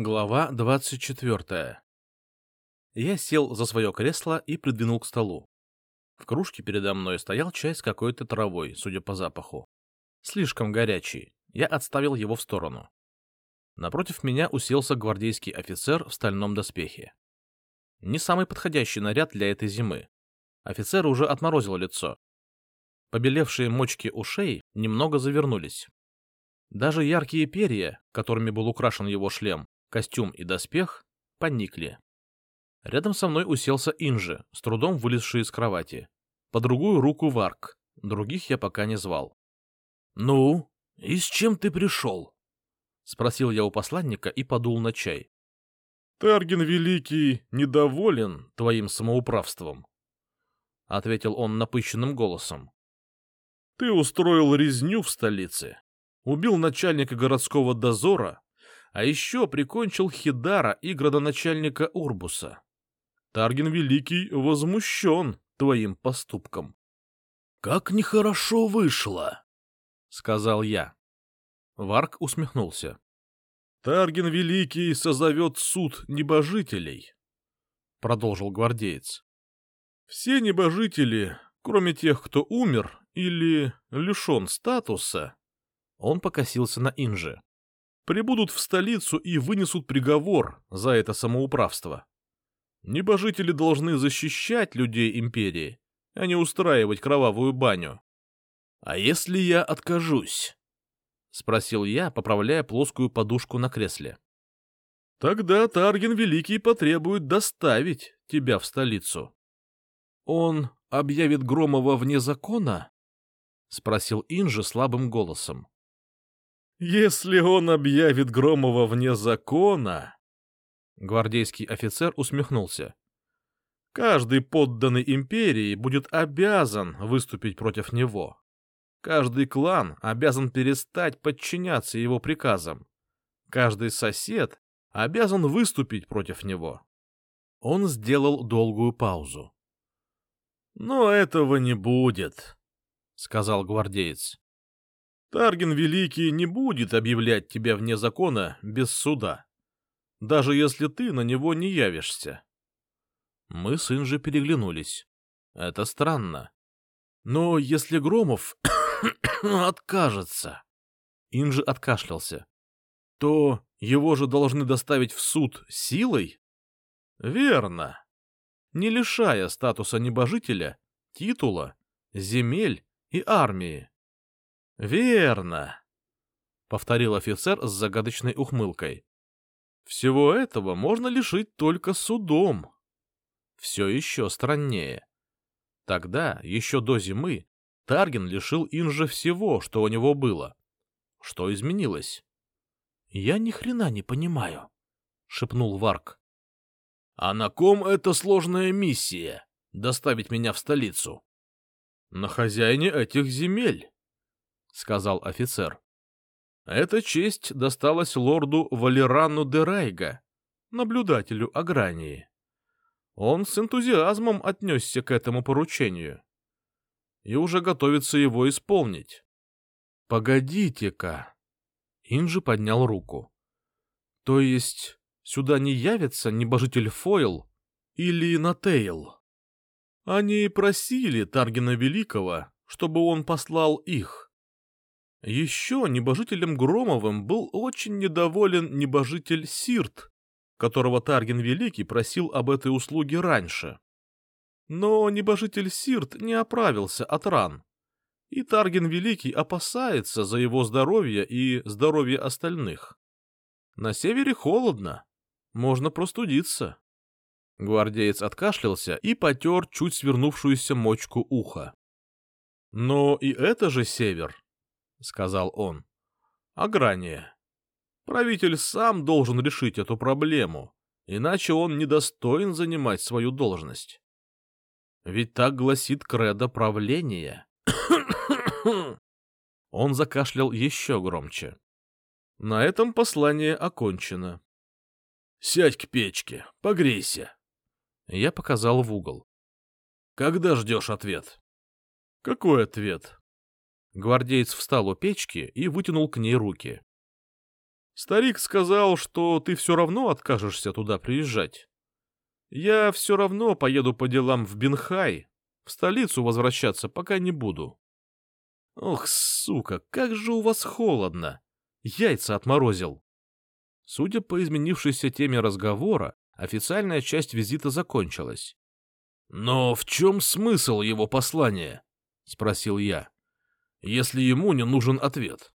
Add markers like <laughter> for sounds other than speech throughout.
Глава двадцать четвертая Я сел за свое кресло и придвинул к столу. В кружке передо мной стоял чай с какой-то травой, судя по запаху. Слишком горячий. Я отставил его в сторону. Напротив меня уселся гвардейский офицер в стальном доспехе. Не самый подходящий наряд для этой зимы. Офицер уже отморозил лицо. Побелевшие мочки ушей немного завернулись. Даже яркие перья, которыми был украшен его шлем, костюм и доспех, поникли. Рядом со мной уселся Инжи, с трудом вылезший из кровати. По другую руку Варк. Других я пока не звал. — Ну, и с чем ты пришел? — спросил я у посланника и подул на чай. — Тарген Великий недоволен твоим самоуправством, — ответил он напыщенным голосом. — Ты устроил резню в столице, убил начальника городского дозора, а еще прикончил Хидара и градоначальника Урбуса. Тарген Великий возмущен твоим поступком. — Как нехорошо вышло, — сказал я. Варк усмехнулся. — Тарген Великий созовет суд небожителей, — продолжил гвардеец. — Все небожители, кроме тех, кто умер или лишен статуса, он покосился на Инже, прибудут в столицу и вынесут приговор за это самоуправство. Небожители должны защищать людей империи, а не устраивать кровавую баню. — А если я откажусь? — спросил я, поправляя плоскую подушку на кресле. — Тогда Тарген Великий потребует доставить тебя в столицу. — Он объявит Громова вне закона? — спросил Инжи слабым голосом. Если он объявит Громова вне закона... Гвардейский офицер усмехнулся. Каждый подданный империи будет обязан выступить против него. Каждый клан обязан перестать подчиняться его приказам. Каждый сосед обязан выступить против него. Он сделал долгую паузу. — Но этого не будет, — сказал гвардеец. Тарген Великий не будет объявлять тебя вне закона без суда, даже если ты на него не явишься. Мы с Инжи переглянулись. Это странно. Но если Громов <coughs> откажется... Инжи откашлялся. То его же должны доставить в суд силой? Верно. Не лишая статуса небожителя, титула, земель и армии. — Верно, — повторил офицер с загадочной ухмылкой. — Всего этого можно лишить только судом. Все еще страннее. Тогда, еще до зимы, Тарген лишил Инжа всего, что у него было. Что изменилось? — Я ни хрена не понимаю, — шепнул Варк. — А на ком эта сложная миссия — доставить меня в столицу? — На хозяине этих земель. — сказал офицер. Эта честь досталась лорду Валерану де Райга, наблюдателю Агрании. Он с энтузиазмом отнесся к этому поручению и уже готовится его исполнить. — Погодите-ка! Инжи поднял руку. — То есть сюда не явится небожитель Фойл или Натейл? Они просили Таргина Великого, чтобы он послал их. Еще небожителем Громовым был очень недоволен небожитель Сирт, которого Тарген Великий просил об этой услуге раньше. Но небожитель Сирт не оправился от ран, и Тарген Великий опасается за его здоровье и здоровье остальных. На севере холодно, можно простудиться. Гвардеец откашлялся и потер чуть свернувшуюся мочку уха. Но и это же север, — сказал он. — Аграния. Правитель сам должен решить эту проблему, иначе он недостоин занимать свою должность. Ведь так гласит кредо правления. <coughs> Он закашлял еще громче. На этом послание окончено. — Сядь к печке, погрейся. Я показал в угол. — Когда ждешь ответ? — Какой ответ? Гвардеец встал у печки и вытянул к ней руки. Старик сказал, что ты все равно откажешься туда приезжать. Я все равно поеду по делам в Бинхай. В столицу возвращаться пока не буду. Ох, сука, как же у вас холодно. Яйца отморозил. Судя по изменившейся теме разговора, официальная часть визита закончилась. «Но в чем смысл его послания?» — спросил я. «Если ему не нужен ответ».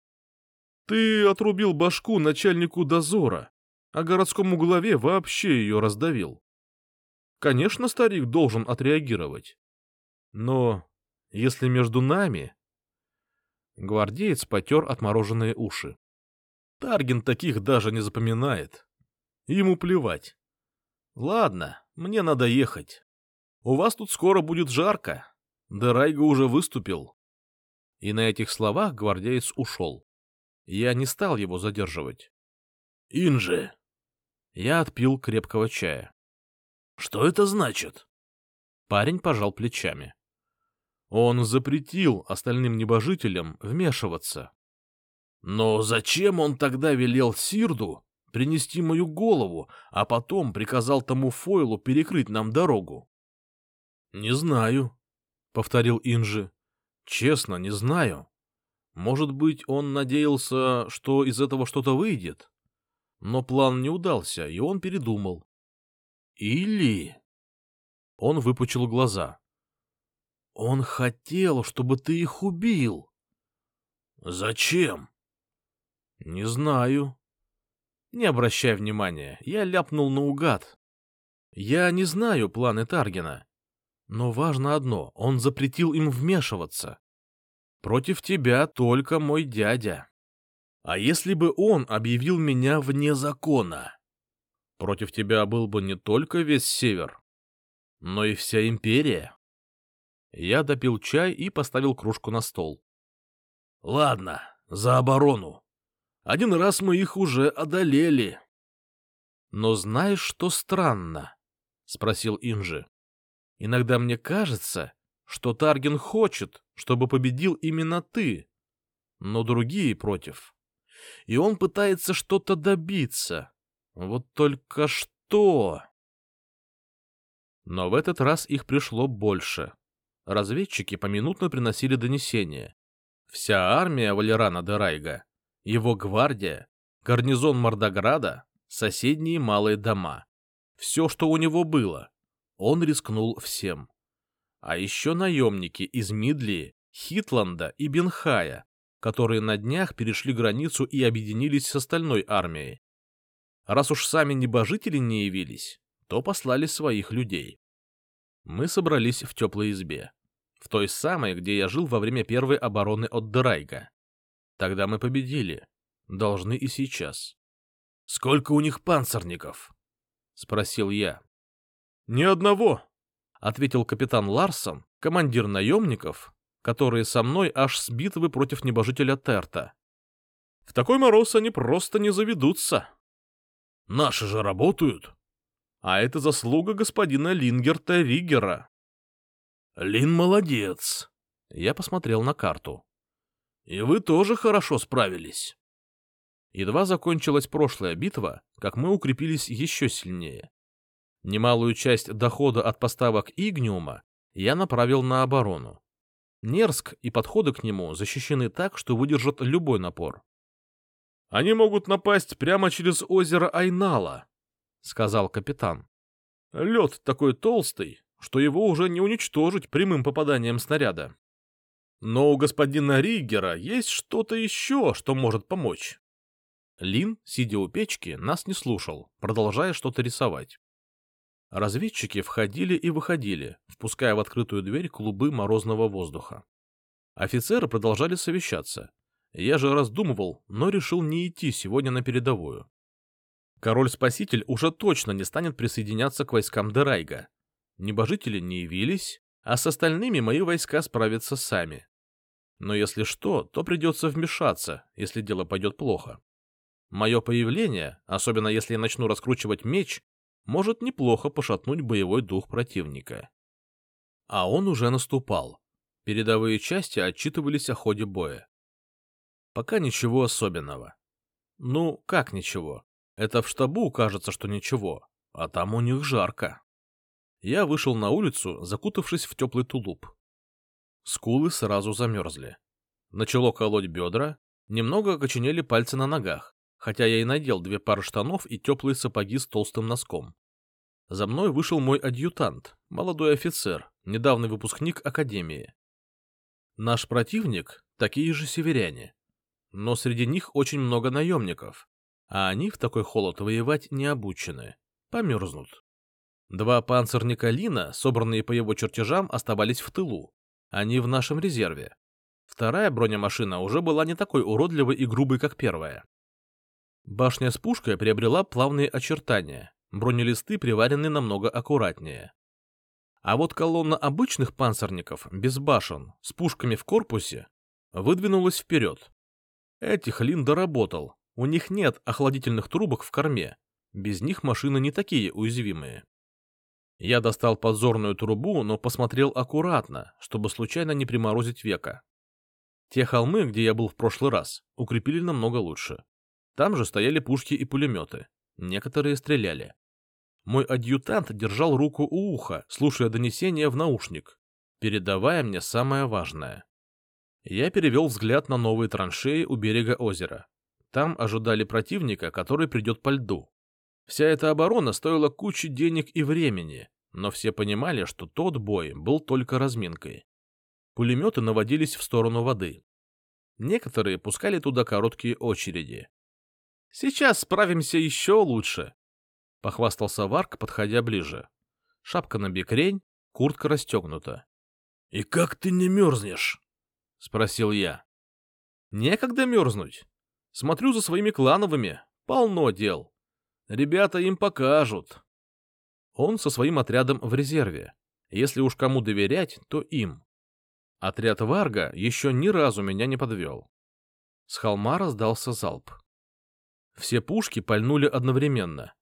«Ты отрубил башку начальнику дозора, а городскому главе вообще ее раздавил. Конечно, старик должен отреагировать. Но если между нами...» Гвардеец потер отмороженные уши. Таргин таких даже не запоминает. Ему плевать. Ладно, мне надо ехать. У вас тут скоро будет жарко. Дерайга уже выступил. И на этих словах гвардеец ушел. Я не стал его задерживать. Инже. Я отпил крепкого чая. Что это значит? Парень пожал плечами. Он запретил остальным небожителям вмешиваться. Но зачем он тогда велел Сирду принести мою голову, а потом приказал тому Фойлу перекрыть нам дорогу? «Не знаю», — повторил Инжи. «Честно, не знаю. Может быть, он надеялся, что из этого что-то выйдет? Но план не удался, и он передумал. Или...» Он выпучил глаза. «Он хотел, чтобы ты их убил». «Зачем?» «Не знаю». «Не обращай внимания, я ляпнул наугад. Я не знаю планы Таргина. Но важно одно — он запретил им вмешиваться. Против тебя только мой дядя. А если бы он объявил меня вне закона? Против тебя был бы не только весь север, но и вся империя. Я допил чай и поставил кружку на стол. — Ладно, за оборону. Один раз мы их уже одолели. — Но знаешь, что странно? — спросил Инжи. Иногда мне кажется, что Тарген хочет, чтобы победил именно ты, но другие против. И он пытается что-то добиться. Вот только что... Но в этот раз их пришло больше. Разведчики поминутно приносили донесения. Вся армия Валерана Дерайга, его гвардия, гарнизон Мордограда, соседние малые дома. Все, что у него было, он рискнул всем. А еще наемники из Мидлии, Хитланда и Бенхая, которые на днях перешли границу и объединились с остальной армией. Раз уж сами небожители не явились, то послали своих людей. Мы собрались в теплой избе, в той самой, где я жил во время первой обороны от Драйга. Тогда мы победили, должны и сейчас. — Сколько у них панцирников? — спросил я. «Ни одного», — ответил капитан Ларсон, командир наемников, которые со мной аж с битвы против небожителя Терта. «В такой мороз они просто не заведутся». «Наши же работают», а это заслуга господина Лингерта Ригера. Лин молодец. Я посмотрел на карту. И вы тоже хорошо справились. Едва закончилась прошлая битва, как мы укрепились еще сильнее. Немалую часть дохода от поставок Игниума я направил на оборону. Нерск и подходы к нему защищены так, что выдержат любой напор. «Они могут напасть прямо через озеро Айнала», — сказал капитан. «Лед такой толстый, что его уже не уничтожить прямым попаданием снаряда. Но у господина Риггера есть что-то еще, что может помочь». Лин, сидя у печки, нас не слушал, продолжая что-то рисовать. Разведчики входили и выходили, впуская в открытую дверь клубы морозного воздуха. Офицеры продолжали совещаться. Я же раздумывал, но решил не идти сегодня на передовую. Король-спаситель уже точно не станет присоединяться к войскам Дерайга. Небожители не явились, а с остальными мои войска справятся сами. Но если что, то придется вмешаться, если дело пойдет плохо. Мое появление, особенно если я начну раскручивать меч, может неплохо пошатнуть боевой дух противника. А он уже наступал. Передовые части отчитывались о ходе боя. Пока ничего особенного. Ну, как ничего? Это в штабу кажется, что ничего, а там у них жарко. Я вышел на улицу, закутавшись в теплый тулуп. Скулы сразу замерзли. Начало колоть бедра, немного окоченели пальцы на ногах, хотя я и надел две пары штанов и теплые сапоги с толстым носком. За мной вышел мой адъютант, молодой офицер, недавний выпускник академии. Наш противник — такие же северяне. Но среди них очень много наемников, а они в такой холод воевать не обучены. Померзнут. Два панцирника Лина, собранные по его чертежам, оставались в тылу. Они в нашем резерве. Вторая бронемашина уже была не такой уродливой и грубой, как первая. Башня с пушкой приобрела плавные очертания, бронелисты приварены намного аккуратнее. А вот колонна обычных панцирников, без башен, с пушками в корпусе, выдвинулась вперед. Этих Лин доработал, у них нет охладительных трубок в корме, без них машины не такие уязвимые. Я достал подзорную трубу, но посмотрел аккуратно, чтобы случайно не приморозить века. Те холмы, где я был в прошлый раз, укрепили намного лучше. Там же стояли пушки и пулеметы. Некоторые стреляли. Мой адъютант держал руку у уха, слушая донесения в наушник, передавая мне самое важное. Я перевел взгляд на новые траншеи у берега озера. Там ожидали противника, который придет по льду. Вся эта оборона стоила кучи денег и времени, но все понимали, что тот бой был только разминкой. Пулеметы наводились в сторону воды. Некоторые пускали туда короткие очереди. «Сейчас справимся еще лучше», — похвастался Варк, подходя ближе. Шапка на бекрень, куртка расстегнута. «И как ты не мерзнешь?» — спросил я. «Некогда мерзнуть. Смотрю за своими клановыми. Полно дел. Ребята им покажут». Он со своим отрядом в резерве. Если уж кому доверять, то им. Отряд Варга еще ни разу меня не подвел. С холма раздался залп. Все пушки пальнули одновременно.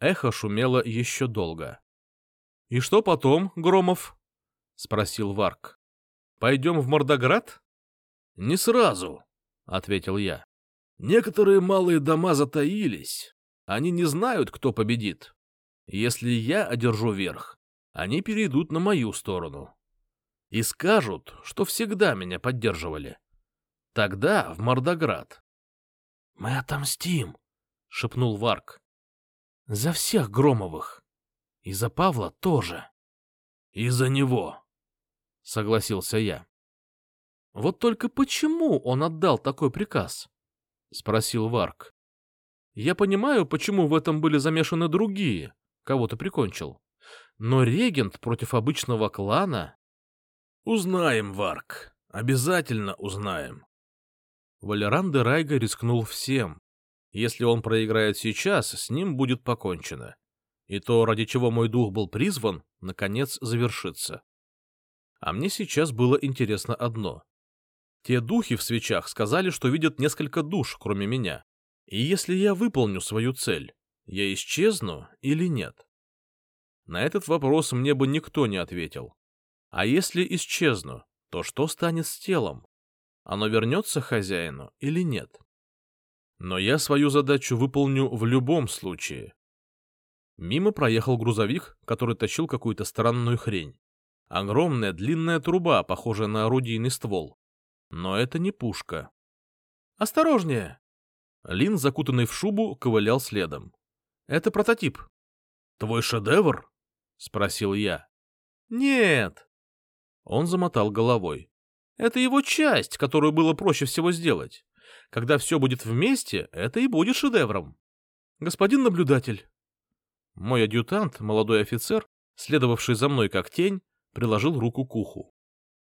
Эхо шумело еще долго. — И что потом, Громов? — спросил Варг. — Пойдем в Мордоград? — Не сразу, — ответил я. — Некоторые малые дома затаились. Они не знают, кто победит. Если я одержу верх, они перейдут на мою сторону и скажут, что всегда меня поддерживали. Тогда в Мордоград. — Мы отомстим, — шепнул Варк. — За всех Громовых. И за Павла тоже. — И за него, — согласился я. — Вот только почему он отдал такой приказ? — спросил Варк. — Я понимаю, почему в этом были замешаны другие, кого то прикончил. Но регент против обычного клана... Узнаем, Варк. Обязательно узнаем. Валеран де Райга рискнул всем. Если он проиграет сейчас, с ним будет покончено. И то, ради чего мой дух был призван, наконец завершится. А мне сейчас было интересно одно. Те духи в свечах сказали, что видят несколько душ, кроме меня. И если я выполню свою цель, я исчезну или нет? На этот вопрос мне бы никто не ответил. А если исчезну, то что станет с телом? Оно вернется хозяину или нет? Но я свою задачу выполню в любом случае. Мимо проехал грузовик, который тащил какую-то странную хрень. Огромная длинная труба, похожая на орудийный ствол. Но это не пушка. «Осторожнее!» Лин, закутанный в шубу, ковылял следом. «Это прототип». «Твой шедевр?» — спросил я. «Нет», он замотал головой. Это его часть, которую было проще всего сделать. Когда все будет вместе, это и будет шедевром. Господин наблюдатель. Мой адъютант, молодой офицер, следовавший за мной как тень, приложил руку к уху.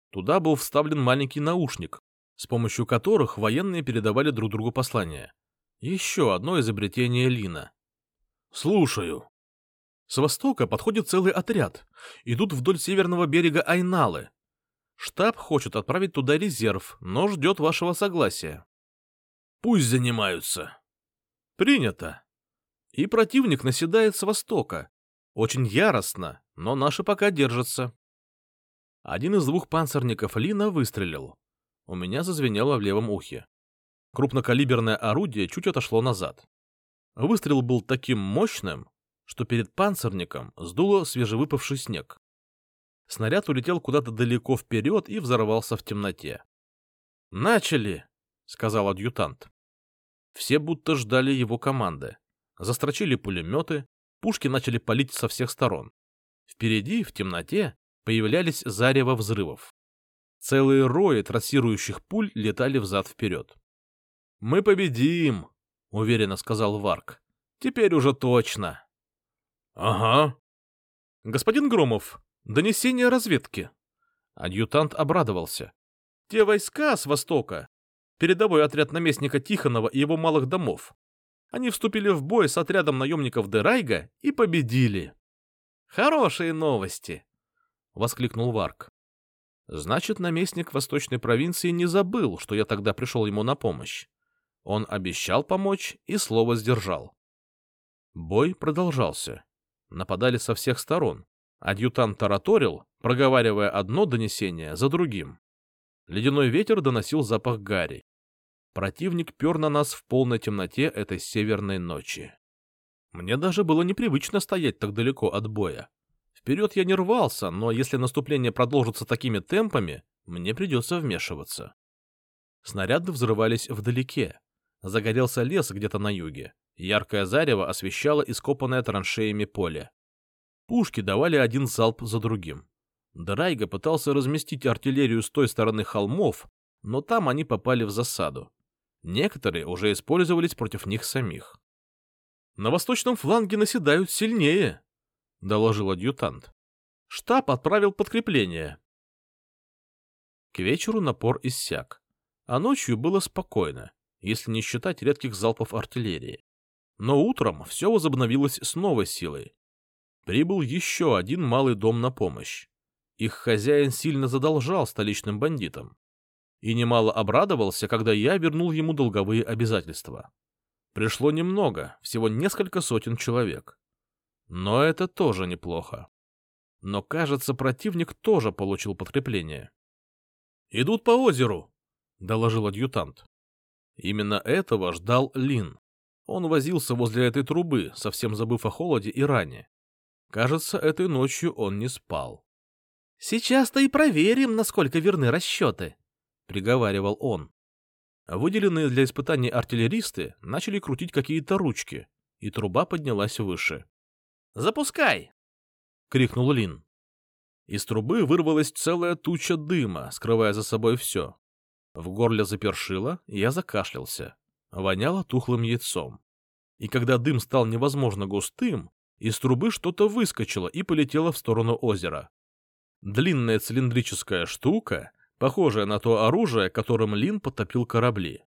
Туда был вставлен маленький наушник, с помощью которых военные передавали друг другу послания. Еще одно изобретение Лина. «Слушаю», с востока подходит целый отряд. Идут вдоль северного берега Айналы. Штаб хочет отправить туда резерв, но ждет вашего согласия. Пусть занимаются. Принято. И противник наседает с востока. Очень яростно, но наши пока держатся. Один из двух панцирников Лина выстрелил. У меня зазвенело в левом ухе. Крупнокалиберное орудие чуть отошло назад. Выстрел был таким мощным, что перед панцирником сдуло свежевыпавший снег. Снаряд улетел куда-то далеко вперед и взорвался в темноте. «Начали!» — сказал адъютант. Все будто ждали его команды. Застрочили пулеметы, пушки начали палить со всех сторон. Впереди, в темноте, появлялись зарево взрывов. Целые рои трассирующих пуль летали взад-вперед. «Мы победим!» — уверенно сказал Варк. «Теперь уже точно!» «Ага!» «Господин Громов, донесение разведки!» Адъютант обрадовался. «Те войска с востока, передовой отряд наместника Тихонова и его малых домов, они вступили в бой с отрядом наемников Дерайга и победили!» «Хорошие новости!» — воскликнул Варк. Значит, наместник восточной провинции не забыл, что я тогда пришел ему на помощь. Он обещал помочь и слово сдержал. Бой продолжался. Нападали со всех сторон. Адъютант тараторил, проговаривая одно донесение за другим. Ледяной ветер доносил запах гари. Противник пер на нас в полной темноте этой северной ночи. Мне даже было непривычно стоять так далеко от боя. Вперед я не рвался, но если наступление продолжится такими темпами, мне придется вмешиваться. Снаряды взрывались вдалеке. Загорелся лес где-то на юге. Яркое зарево освещало ископанное траншеями поле. Пушки давали один залп за другим. Драйга пытался разместить артиллерию с той стороны холмов, но там они попали в засаду. Некоторые уже использовались против них самих. На восточном фланге наседают сильнее, — доложил адъютант. Штаб отправил подкрепление. К вечеру напор иссяк, а ночью было спокойно, если не считать редких залпов артиллерии. Но утром все возобновилось с новой силой. Прибыл еще один малый дом на помощь. Их хозяин сильно задолжал столичным бандитам. И немало обрадовался, когда я вернул ему долговые обязательства. Пришло немного, всего несколько сотен человек. Но это тоже неплохо. Но, кажется, противник тоже получил подкрепление. «Идут по озеру», — доложил адъютант. Именно этого ждал Лин. Он возился возле этой трубы, совсем забыв о холоде и ране. Кажется, этой ночью он не спал. «Сейчас-то и проверим, насколько верны расчеты», — приговаривал он. Выделенные для испытаний артиллеристы начали крутить какие-то ручки, и труба поднялась выше. Запускай!» — крикнул Лин. Из трубы вырвалась целая туча дыма, скрывая за собой все. В горле запершило, я закашлялся. Воняло тухлым яйцом. И когда дым стал невозможно густым, из трубы что-то выскочило и полетело в сторону озера. Длинная цилиндрическая штука, похожая на то оружие, которым Лин потопил корабли.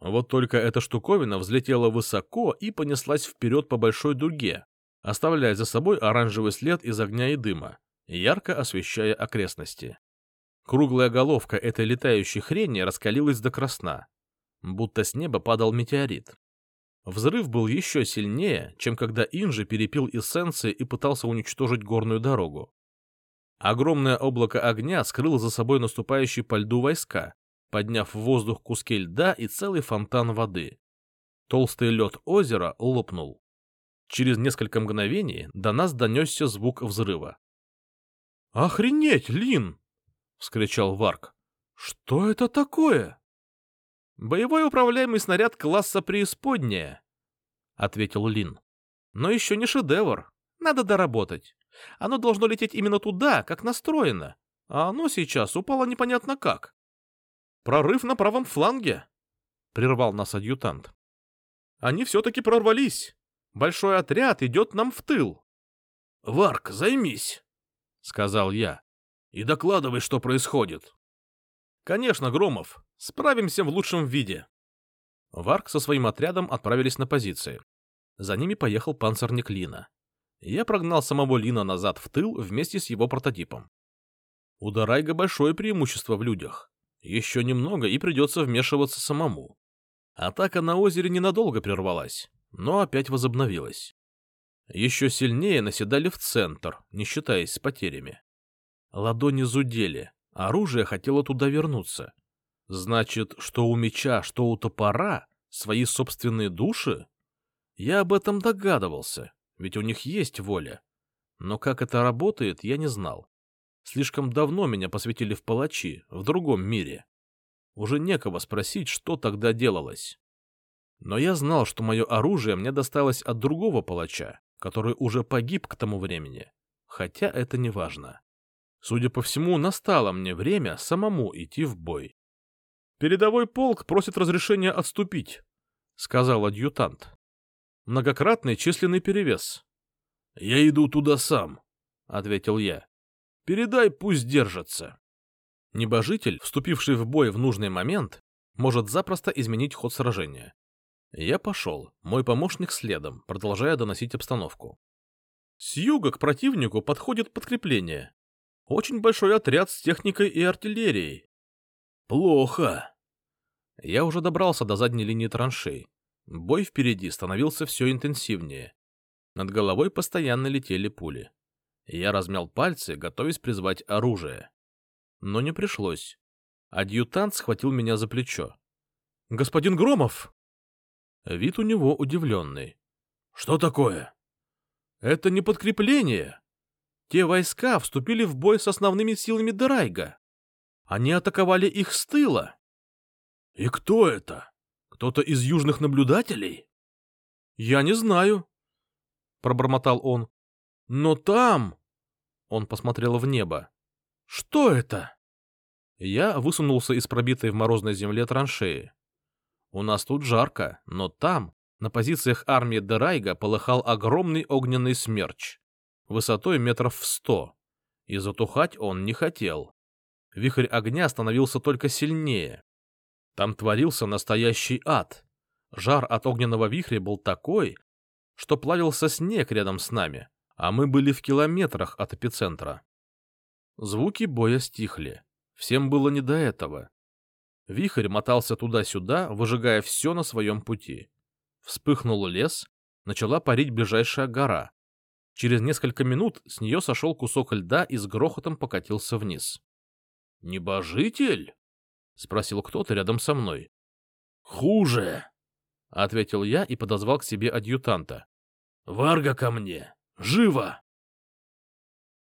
Вот только эта штуковина взлетела высоко и понеслась вперед по большой дуге, оставляя за собой оранжевый след из огня и дыма, ярко освещая окрестности. Круглая головка этой летающей хрени раскалилась до красна, будто с неба падал метеорит. Взрыв был еще сильнее, чем когда Инжи перепил эссенции и пытался уничтожить горную дорогу. Огромное облако огня скрыло за собой наступающие по льду войска, подняв в воздух куски льда и целый фонтан воды. Толстый лед озера лопнул. Через несколько мгновений до нас донесся звук взрыва. «Охренеть, Лин!» — вскричал Варк. «Что это такое?» «Боевой управляемый снаряд класса преисподняя», — ответил Лин. «Но еще не шедевр. Надо доработать. Оно должно лететь именно туда, как настроено, а оно сейчас упало непонятно как. Прорыв на правом фланге», — прервал нас адъютант. «Они все-таки прорвались. Большой отряд идет нам в тыл. — Варк, займись, — сказал я, — и докладывай, что происходит. — Конечно, Громов, справимся в лучшем виде. Варк со своим отрядом отправились на позиции. За ними поехал панцирник Лина. Я прогнал самого Лина назад в тыл вместе с его прототипом. У Дарайга большое преимущество в людях. Еще немного, и придется вмешиваться самому. Атака на озере ненадолго прервалась но опять возобновилась. Еще сильнее наседали в центр, не считаясь с потерями. Ладони зудели, оружие хотело туда вернуться. Значит, что у меча, что у топора свои собственные души? Я об этом догадывался, ведь у них есть воля. Но как это работает, я не знал. Слишком давно меня посвятили в палачи, в другом мире. Уже некого спросить, что тогда делалось. Но я знал, что мое оружие мне досталось от другого палача, который уже погиб к тому времени. Хотя это не важно. Судя по всему, настало мне время самому идти в бой. «Передовой полк просит разрешения отступить», — сказал адъютант. «Многократный численный перевес». «Я иду туда сам», — ответил я. «Передай, пусть держатся». Небожитель, вступивший в бой в нужный момент, может запросто изменить ход сражения. Я пошел, мой помощник следом, продолжая доносить обстановку. С юга к противнику подходит подкрепление. Очень большой отряд с техникой и артиллерией. Плохо. Я уже добрался до задней линии траншей. Бой впереди становился все интенсивнее. Над головой постоянно летели пули. Я размял пальцы, готовясь призвать оружие. Но не пришлось. Адъютант схватил меня за плечо. «Господин Громов!» Вид у него удивленный. «Что такое?» «Это не подкрепление. Те войска вступили в бой с основными силами Драйга. Они атаковали их с тыла». «И кто это? Кто-то из южных наблюдателей?» «Я не знаю», — пробормотал он. «Но там...» — он посмотрел в небо. «Что это?» Я высунулся из пробитой в морозной земле траншеи. У нас тут жарко, но там, на позициях армии Дерайга, полыхал огромный огненный смерч, высотой метров в сто, и затухать он не хотел. Вихрь огня становился только сильнее. Там творился настоящий ад. Жар от огненного вихря был такой, что плавился снег рядом с нами, а мы были в километрах от эпицентра. Звуки боя стихли. Всем было не до этого. Вихрь мотался туда-сюда, выжигая все на своем пути. Вспыхнул лес, начала парить ближайшая гора. Через несколько минут с нее сошел кусок льда и с грохотом покатился вниз. «Небожитель?» — спросил кто-то рядом со мной. «Хуже!» — ответил я и подозвал к себе адъютанта. «Варга ко мне! Живо!»